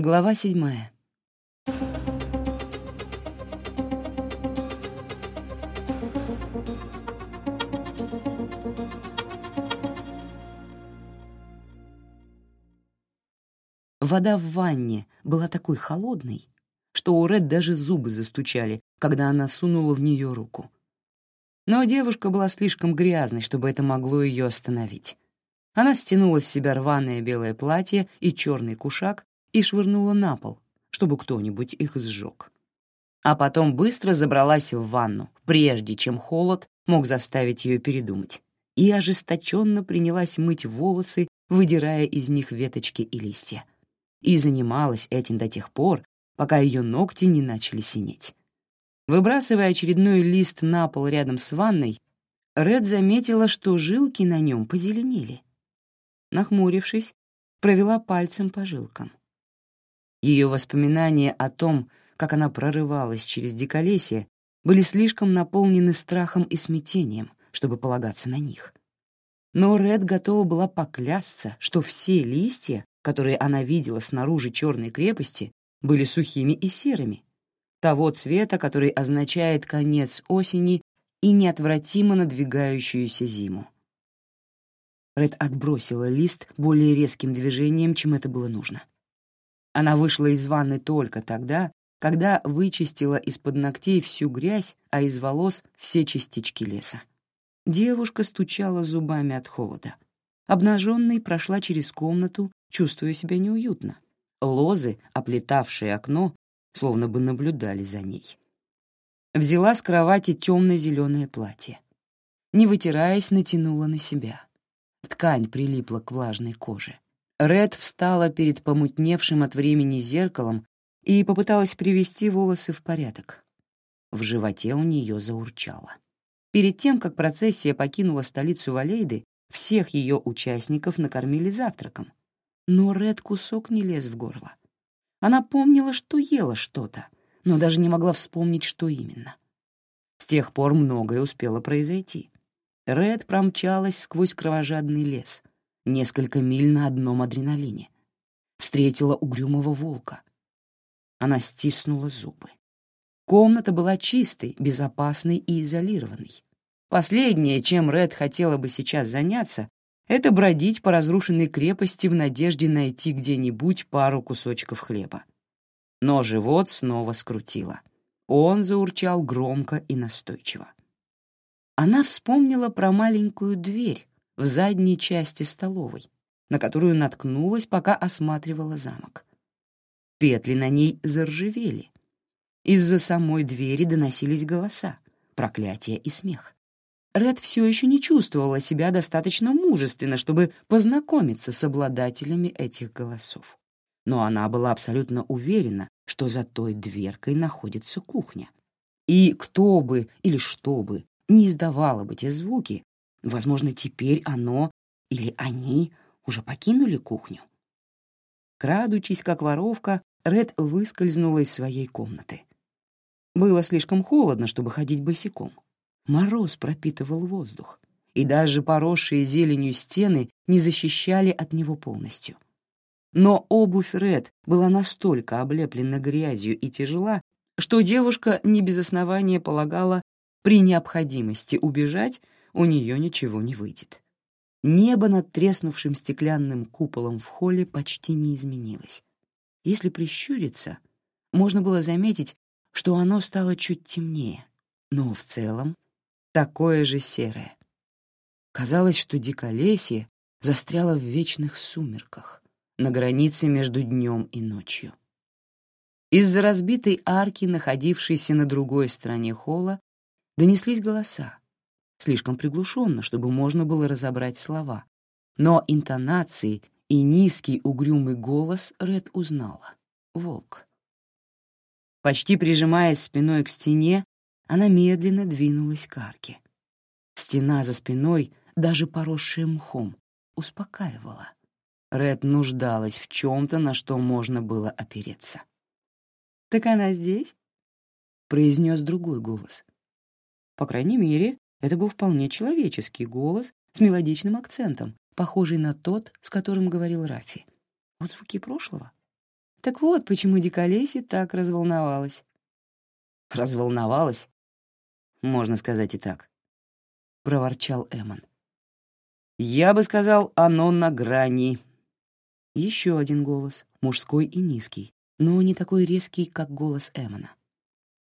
Глава седьмая. Вода в ванне была такой холодной, что у Ред даже зубы застучали, когда она сунула в нее руку. Но девушка была слишком грязной, чтобы это могло ее остановить. Она стянула с себя рваное белое платье и черный кушак и швырнула на пол, чтобы кто-нибудь их сжег. А потом быстро забралась в ванну, прежде чем холод мог заставить ее передумать, и ожесточенно принялась мыть волосы, выдирая из них веточки и листья. И занималась этим до тех пор, пока ее ногти не начали синеть. Выбрасывая очередной лист на пол рядом с ванной, Ред заметила, что жилки на нем позеленели. Нахмурившись, провела пальцем по жилкам. Ее воспоминания о том, как она прорывалась через диколесье, были слишком наполнены страхом и смятением, чтобы полагаться на них. Но Ред готова была поклясться, что все листья, которые она видела снаружи черной крепости, были сухими и серыми, того цвета, который означает конец осени и неотвратимо надвигающуюся зиму. Ред отбросила лист более резким движением, чем это было нужно. Она вышла из ванны только тогда, когда вычистила из-под ногтей всю грязь, а из волос — все частички леса. Девушка стучала зубами от холода. Обнаженной прошла через комнату, чувствуя себя неуютно. Лозы, оплетавшие окно, словно бы наблюдали за ней. Взяла с кровати темно-зеленое платье. Не вытираясь, натянула на себя. Ткань прилипла к влажной коже. Ред встала перед помутневшим от времени зеркалом и попыталась привести волосы в порядок. В животе у нее заурчало. Перед тем, как процессия покинула столицу Валейды, всех ее участников накормили завтраком. Но Ред кусок не лез в горло. Она помнила, что ела что-то, но даже не могла вспомнить, что именно. С тех пор многое успело произойти. Ред промчалась сквозь кровожадный лес, несколько миль на одном адреналине. Встретила угрюмого волка. Она стиснула зубы. Комната была чистой, безопасной и изолированной. Последнее, чем Ред хотела бы сейчас заняться, это бродить по разрушенной крепости в надежде найти где-нибудь пару кусочков хлеба. Но живот снова скрутило. Он заурчал громко и настойчиво. Она вспомнила про маленькую дверь в задней части столовой, на которую наткнулась, пока осматривала замок. Петли на ней заржавели. Из-за самой двери доносились голоса, проклятия и смех. Ред все еще не чувствовала себя достаточно мужественно, чтобы познакомиться с обладателями этих голосов. Но она была абсолютно уверена, что за той дверкой находится кухня. И кто бы или что бы не издавало бы те звуки, возможно, теперь оно или они уже покинули кухню. Крадучись, как воровка, Ред выскользнула из своей комнаты. Было слишком холодно, чтобы ходить босиком. Мороз пропитывал воздух, и даже поросшие зеленью стены не защищали от него полностью. Но обувь Ред была настолько облеплена грязью и тяжела, что девушка не без основания полагала, при необходимости убежать у нее ничего не выйдет. Небо над треснувшим стеклянным куполом в холле почти не изменилось. Если прищуриться, можно было заметить, что оно стало чуть темнее, но в целом такое же серое. Казалось, что диколесье застряло в вечных сумерках, на границе между днем и ночью. Из-за разбитой арки, находившейся на другой стороне холла, донеслись голоса, слишком приглушенно, чтобы можно было разобрать слова, но интонации и низкий угрюмый голос Ред узнала — волк. Почти прижимаясь спиной к стене, она медленно двинулась к арке. Стена за спиной, даже поросшая мхом, успокаивала. Ред нуждалась в чем-то, на что можно было опереться. «Так она здесь?» — произнес другой голос. По крайней мере, это был вполне человеческий голос с мелодичным акцентом, похожий на тот, с которым говорил Рафи. Вот звуки прошлого. Так вот, почему Диколеси так разволновалась. Разволновалась? Можно сказать и так. Проворчал Эмон. Я бы сказал, оно на грани. Еще один голос, мужской и низкий, но не такой резкий, как голос Эмона.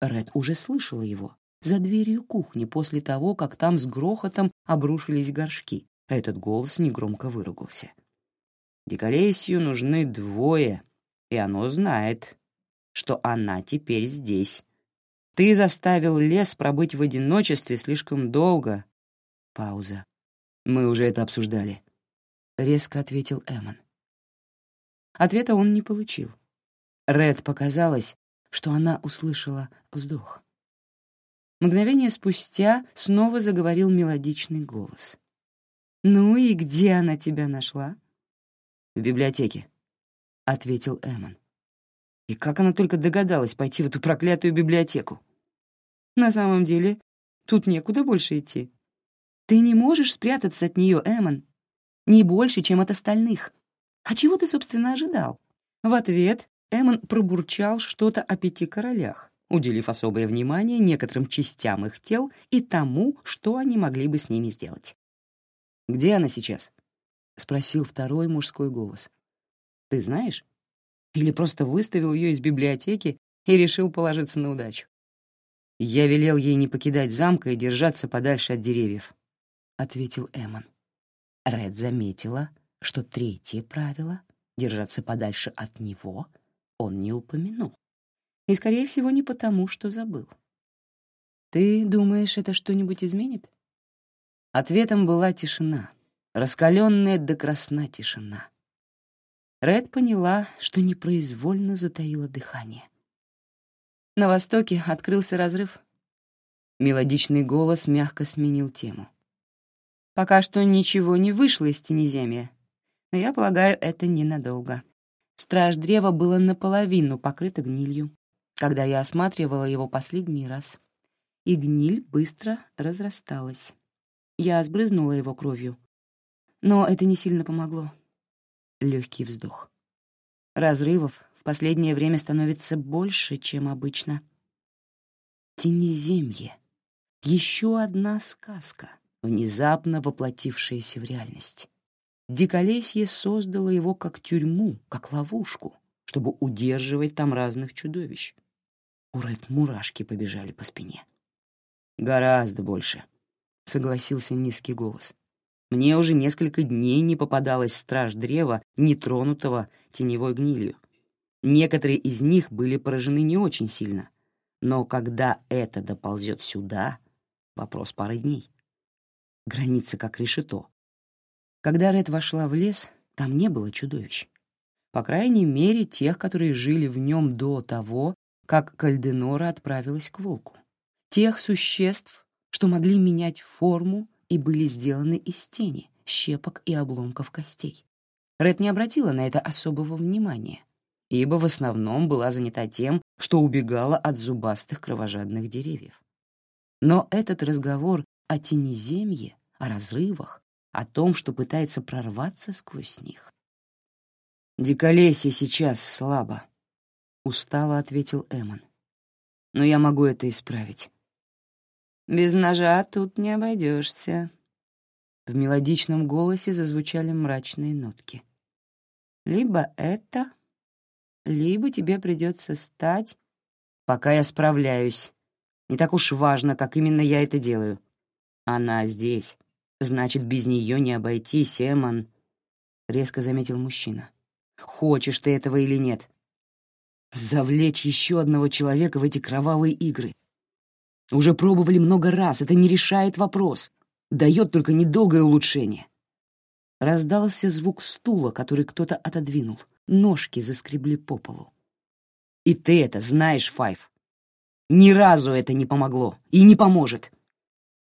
Ред уже слышала его за дверью кухни после того, как там с грохотом обрушились горшки, а этот голос негромко выругался. Диколесью нужны двое, и оно знает, что она теперь здесь. Ты заставил лес пробыть в одиночестве слишком долго. Пауза. Мы уже это обсуждали. Резко ответил Эмон. Ответа он не получил. Ред показалось, что она услышала вздох. Мгновение спустя снова заговорил мелодичный голос. «Ну и где она тебя нашла?» «В библиотеке», — ответил Эмон. «И как она только догадалась пойти в эту проклятую библиотеку?» «На самом деле, тут некуда больше идти. Ты не можешь спрятаться от нее, Эмон. Не больше, чем от остальных. А чего ты, собственно, ожидал?» В ответ Эмон пробурчал что-то о пяти королях, уделив особое внимание некоторым частям их тел и тому, что они могли бы с ними сделать. «Где она сейчас?» — спросил второй мужской голос. «Ты знаешь? Или просто выставил ее из библиотеки и решил положиться на удачу?» «Я велел ей не покидать замка и держаться подальше от деревьев», — ответил Эмон. Ред заметила, что третье правило — держаться подальше от него — он не упомянул. И, скорее всего, не потому, что забыл. «Ты думаешь, это что-нибудь изменит?» Ответом была тишина, раскаленная до красна тишина. Ред поняла, что непроизвольно затаила дыхание. На востоке открылся разрыв. Мелодичный голос мягко сменил тему. Пока что ничего не вышло из тенеземья, но я полагаю, это ненадолго. Страж древа было наполовину покрыто гнилью, когда я осматривала его последний раз. И гниль быстро разрасталась. Я сбрызнула его кровью. Но это не сильно помогло. Легкий вздох. Разрывов в последнее время становится больше, чем обычно. Тенеземье. Еще одна сказка, внезапно воплотившаяся в реальность. Диколесье создало его как тюрьму, как ловушку, чтобы удерживать там разных чудовищ. У Ред мурашки побежали по спине. «Гораздо больше», — согласился низкий голос. «Мне уже несколько дней не попадалось страж древа, нетронутого теневой гнилью. Некоторые из них были поражены не очень сильно, но когда это доползет сюда, вопрос пары дней. Граница как решето, когда Ред вошла в лес, там не было чудовищ. По крайней мере, тех, которые жили в нем до того, как Кальденора отправилась к волку. Тех существ, что могли менять форму и были сделаны из тени, щепок и обломков костей. Ред не обратила на это особого внимания, ибо в основном была занята тем, что убегала от зубастых кровожадных деревьев. Но этот разговор о тенеземье, о разрывах, о том, что пытается прорваться сквозь них. «Диколесье сейчас слабо», — устало ответил Эмон. «Но я могу это исправить». «Без ножа тут не обойдешься». В мелодичном голосе зазвучали мрачные нотки. «Либо это, либо тебе придется стать...» «Пока я справляюсь. Не так уж важно, как именно я это делаю. Она здесь, Значит, без нее не обойтись, Эмон, — резко заметил мужчина. Хочешь ты этого или нет? Завлечь еще одного человека в эти кровавые игры. Уже пробовали много раз, это не решает вопрос. Дает только недолгое улучшение. Раздался звук стула, который кто-то отодвинул. Ножки заскребли по полу. И ты это знаешь, Файв. Ни разу это не помогло и не поможет.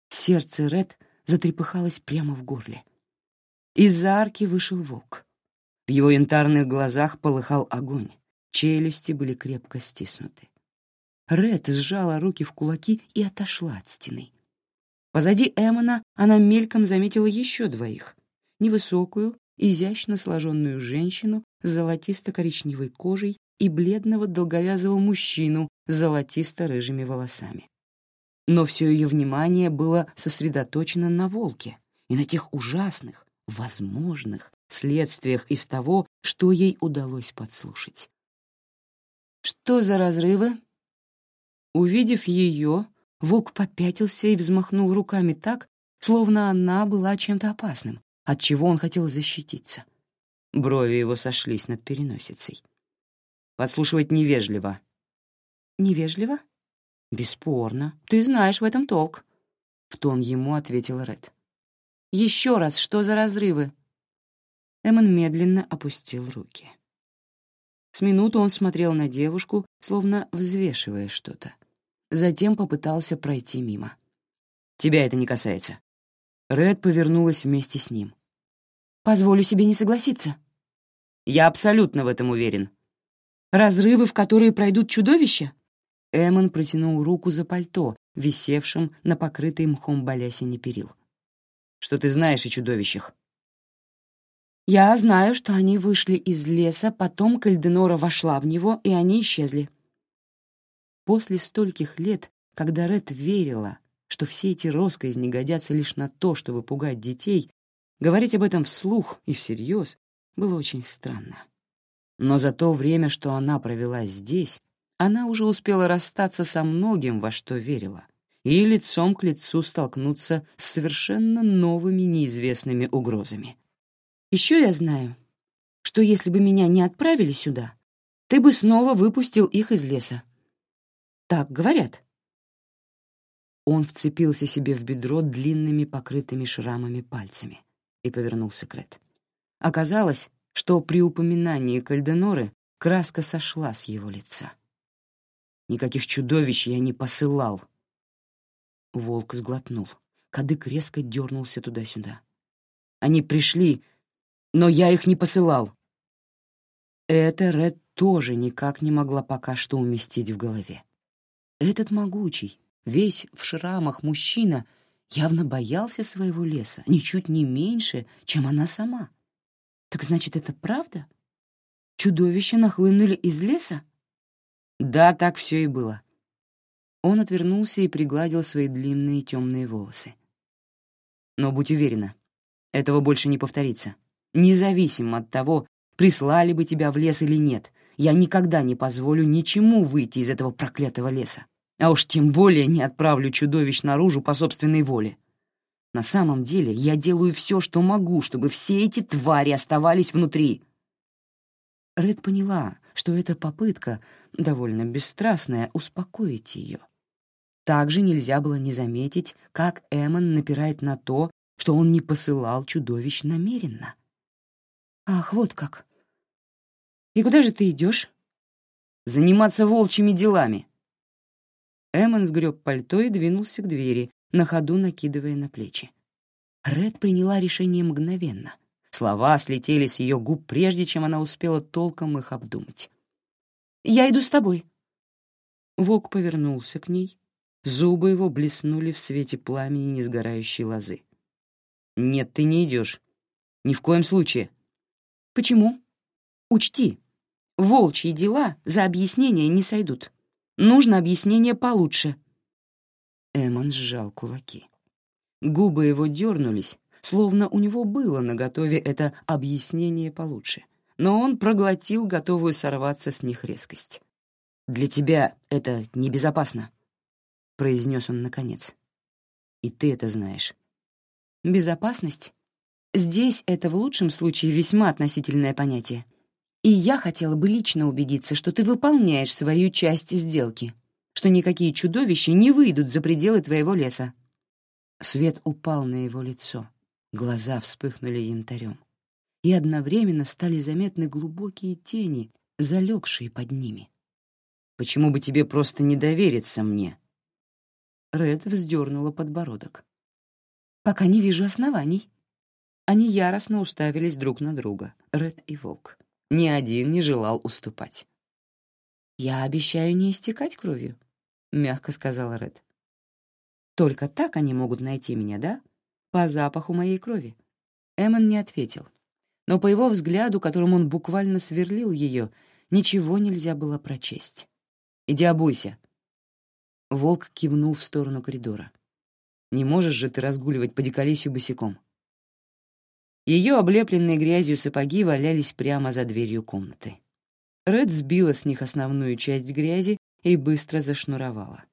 Сердце Ред затрепыхалось прямо в горле. Из-за арки вышел волк. В его янтарных глазах полыхал огонь, челюсти были крепко стиснуты. Ред сжала руки в кулаки и отошла от стены. Позади Эмона она мельком заметила еще двоих. Невысокую, изящно сложенную женщину с золотисто-коричневой кожей и бледного долговязого мужчину с золотисто-рыжими волосами. Но все ее внимание было сосредоточено на волке и на тех ужасных, возможных следствиях из того, что ей удалось подслушать. «Что за разрывы?» Увидев ее, волк попятился и взмахнул руками так, словно она была чем-то опасным, от чего он хотел защититься. Брови его сошлись над переносицей. Подслушивать невежливо. Невежливо? Бесспорно. Ты знаешь в этом толк. В тон ему ответил Ред. Еще раз, что за разрывы? Эммон медленно опустил руки. Минуту он смотрел на девушку, словно взвешивая что-то. Затем попытался пройти мимо. «Тебя это не касается». Ред повернулась вместе с ним. «Позволю себе не согласиться». «Я абсолютно в этом уверен», Разрывы, в которые пройдут чудовища? Эмон протянул руку за пальто, висевшим на покрытой мхом балясине перил. «Что ты знаешь о чудовищах?» «Я знаю, что они вышли из леса, потом Кальденора вошла в него, и они исчезли». После стольких лет, когда Ред верила, что все эти росказни годятся лишь на то, чтобы пугать детей, говорить об этом вслух и всерьез было очень странно. Но за то время, что она провела здесь, она уже успела расстаться со многим, во что верила, и лицом к лицу столкнуться с совершенно новыми неизвестными угрозами. Еще я знаю, что если бы меня не отправили сюда, ты бы снова выпустил их из леса. Так говорят. Он вцепился себе в бедро длинными покрытыми шрамами пальцами и повернулся к Ред. Оказалось, что при упоминании Кальденоры краска сошла с его лица. Никаких чудовищ я не посылал. Волк сглотнул. Кадык резко дернулся туда-сюда. Они пришли, но я их не посылал. Это Ред тоже никак не могла пока что уместить в голове. Этот могучий, весь в шрамах мужчина явно боялся своего леса, ничуть не меньше, чем она сама. Так значит, это правда? Чудовища нахлынули из леса? Да, так все и было. Он отвернулся и пригладил свои длинные темные волосы. Но будь уверена, этого больше не повторится. Независимо от того, прислали бы тебя в лес или нет, я никогда не позволю ничему выйти из этого проклятого леса. А уж тем более не отправлю чудовищ наружу по собственной воле. На самом деле я делаю все, что могу, чтобы все эти твари оставались внутри. Ред поняла, что эта попытка, довольно бесстрастная, успокоить ее. Также нельзя было не заметить, как Эммон напирает на то, что он не посылал чудовищ намеренно. «Ах, вот как! И куда же ты идешь?» «Заниматься волчьими делами!» Эммон сгреб пальто и двинулся к двери, на ходу накидывая на плечи. Ред приняла решение мгновенно. Слова слетели с ее губ, прежде чем она успела толком их обдумать. «Я иду с тобой». Волк повернулся к ней. Зубы его блеснули в свете пламени несгорающей лозы. «Нет, ты не идешь. Ни в коем случае». «Почему?» «Учти, волчьи дела за объяснение не сойдут. Нужно объяснение получше». Эмон сжал кулаки. Губы его дернулись, словно у него было наготове это объяснение получше, но он проглотил готовую сорваться с них резкость. «Для тебя это небезопасно», — произнес он наконец. «И ты это знаешь». «Безопасность? Здесь это в лучшем случае весьма относительное понятие. И я хотела бы лично убедиться, что ты выполняешь свою часть сделки», что никакие чудовища не выйдут за пределы твоего леса». Свет упал на его лицо, глаза вспыхнули янтарем, и одновременно стали заметны глубокие тени, залегшие под ними. «Почему бы тебе просто не довериться мне?» Ред вздернула подбородок. «Пока не вижу оснований». Они яростно уставились друг на друга, Ред и Волк. Ни один не желал уступать. «Я обещаю не истекать кровью», — мягко сказала Ред. «Только так они могут найти меня, да? По запаху моей крови». Эммон не ответил, но по его взгляду, которым он буквально сверлил ее, ничего нельзя было прочесть. «Иди обуйся». Волк кивнул в сторону коридора. «Не можешь же ты разгуливать по диколесью босиком?» Ее облепленные грязью сапоги валялись прямо за дверью комнаты. Ред сбила с них основную часть грязи и быстро зашнуровала.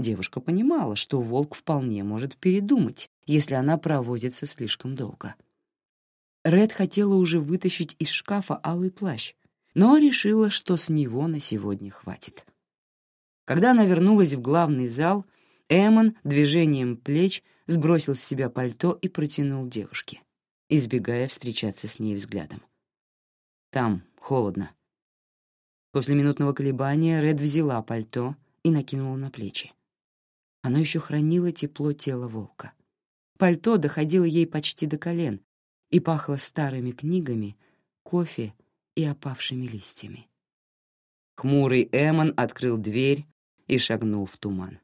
Девушка понимала, что волк вполне может передумать, если она проводится слишком долго. Ред хотела уже вытащить из шкафа алый плащ, но решила, что с него на сегодня хватит. Когда она вернулась в главный зал, Эмон движением плеч сбросил с себя пальто и протянул девушке, избегая встречаться с ней взглядом. «Там холодно». После минутного колебания Ред взяла пальто и накинула на плечи. Оно еще хранило тепло тела волка. Пальто доходило ей почти до колен и пахло старыми книгами, кофе и опавшими листьями. Хмурый Эмон открыл дверь и шагнул в туман.